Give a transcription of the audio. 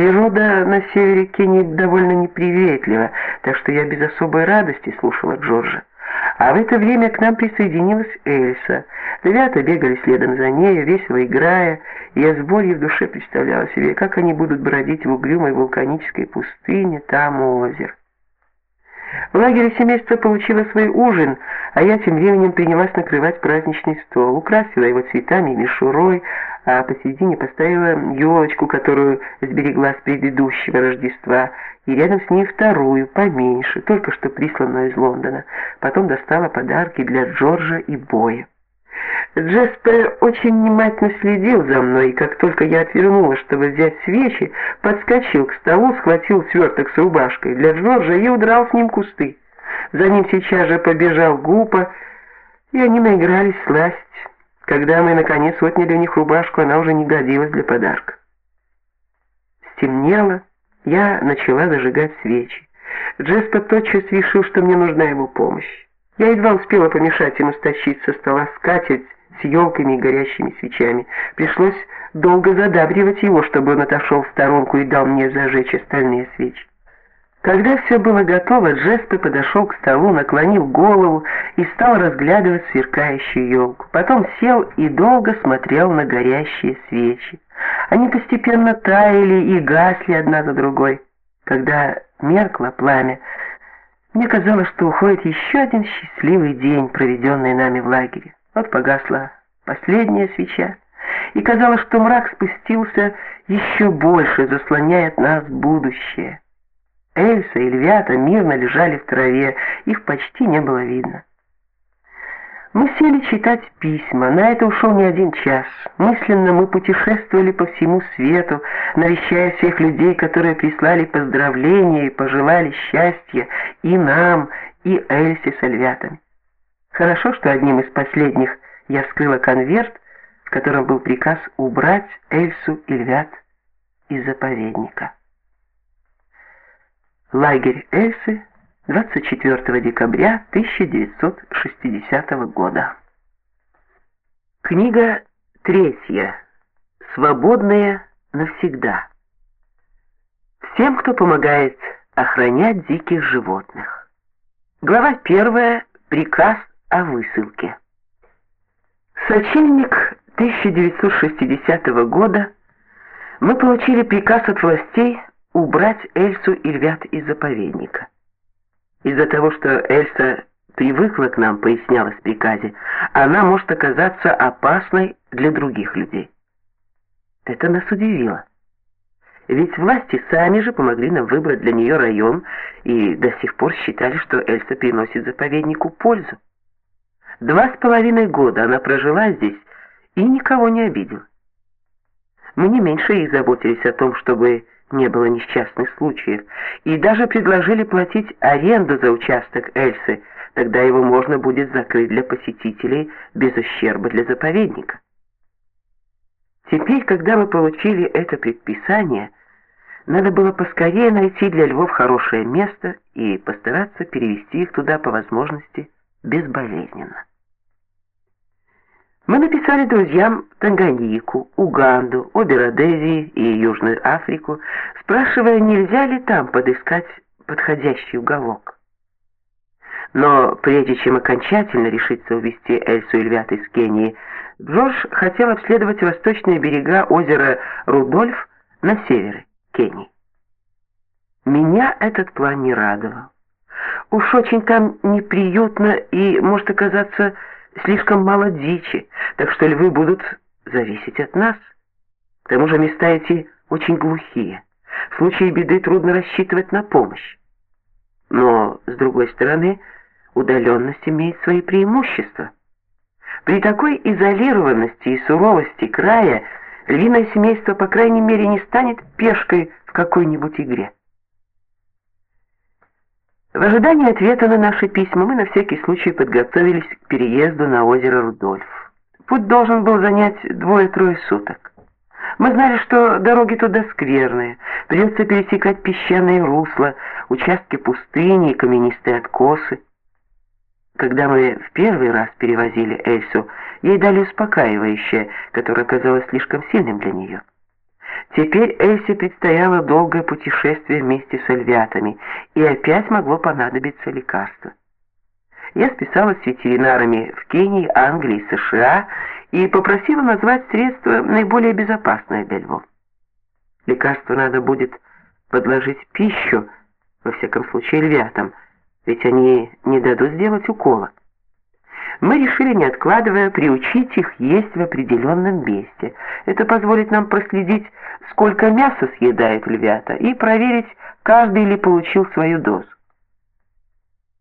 Природа на севере Кении довольно неприветлива, так что я без особой радости слушала Джорджа. А в это время к нам присоединилась Эльса. Ребята бегали следом за ней, весело играя, и я с болью в душе представляла себе, как они будут бродить в угрюмой вулканической пустыне там у озера. В лагере семейство получило свой ужин, а я тем временем принялась накрывать праздничный стол, украсила его цветами и мишурой, а посередине поставила елочку, которую сберегла с предыдущего Рождества, и рядом с ней вторую, поменьше, только что присланную из Лондона. Потом достала подарки для Джорджа и Боя. Джеспер очень внимательно следил за мной, и как только я отвернулась, чтобы взять свечи, подскочил к столу, схватил сверток с рубашкой для Джорджа и удрал с ним кусты. За ним сейчас же побежал Гупа, и они наигрались сласть. Когда мы наконец отняли у них рубашку, она уже не годилась для подарка. Стемнело, я начала зажигать свечи. Джеспер тотчас решил, что мне нужна его помощь. Я едва успела помешать ему стащить со стола скатерть с елками и горящими свечами. Пришлось долго задабривать его, чтобы он отошел в сторонку и дал мне зажечь остальные свечи. Когда все было готово, Джеспе подошел к столу, наклонил голову и стал разглядывать сверкающую елку. Потом сел и долго смотрел на горящие свечи. Они постепенно таяли и гасли одна за другой. Когда меркло пламя, мне казалось, что уходит еще один счастливый день, проведенный нами в лагере. Вот погасла последняя свеча, и казалось, что мрак спустился еще больше, заслоняя от нас будущее. Эльса и львята мирно лежали в траве, их почти не было видно. Мы сели читать письма, на это ушел не один час. Мысленно мы путешествовали по всему свету, навещая всех людей, которые прислали поздравления и пожелали счастья и нам, и Эльсе с львятами. Хорошо, что одним из последних я вскрыла конверт, в котором был приказ убрать Эльсу и львят из заповедника. Лагерь Эльсы 24 декабря 1960 года. Книга третья. Свободная навсегда. Всем, кто помогает охранять диких животных. Глава первая. Приказ о высылке. Сочельник 1960 года мы получили приказ от властей убрать Эльсу и львят из заповедника. Из-за того, что Эльса привыкла к нам, пояснялось в она может оказаться опасной для других людей. Это нас удивило. Ведь власти сами же помогли нам выбрать для нее район и до сих пор считали, что Эльса приносит заповеднику пользу. Два с половиной года она прожила здесь и никого не обидела. Мы не меньше их заботились о том, чтобы не было несчастных случаев, и даже предложили платить аренду за участок Эльсы, тогда его можно будет закрыть для посетителей без ущерба для заповедника. Теперь, когда мы получили это предписание, надо было поскорее найти для львов хорошее место и постараться перевести их туда по возможности безболезненно. Мы написали друзьям Танганьику, Уганду, обе и Южную Африку, спрашивая, нельзя ли там подыскать подходящий уголок. Но прежде чем окончательно решиться увезти Эльсу и львят из Кении, Джордж хотел обследовать восточные берега озера Рудольф на севере Кении. Меня этот план не радовал. Уж очень там неприютно и может оказаться слишком мало дичи, так что львы будут зависеть от нас. К тому же места эти очень глухие. В случае беды трудно рассчитывать на помощь. Но, с другой стороны, удаленность имеет свои преимущества. При такой изолированности и суровости края львиное семейство, по крайней мере, не станет пешкой в какой-нибудь игре. В ожидании ответа на наши письма мы на всякий случай подготовились к переезду на озеро Рудольф. Путь должен был занять двое-трое суток. Мы знали, что дороги туда скверные, придется пересекать песчаные русла, участки пустыни и каменистые откосы. Когда мы в первый раз перевозили Эльсу, ей дали успокаивающее, которое казалось слишком сильным для нее. Теперь Эльсе предстояло долгое путешествие вместе с львятами, и опять могло понадобиться лекарство. Я списалась с ветеринарами в Кении, Англии, США и попросила назвать средство наиболее безопасное для львов. Лекарство надо будет подложить пищу, во всяком случае львятам, ведь они не дадут сделать укола. Мы решили, не откладывая, приучить их есть в определенном месте. Это позволит нам проследить, сколько мяса съедают львята, и проверить, каждый ли получил свою дозу.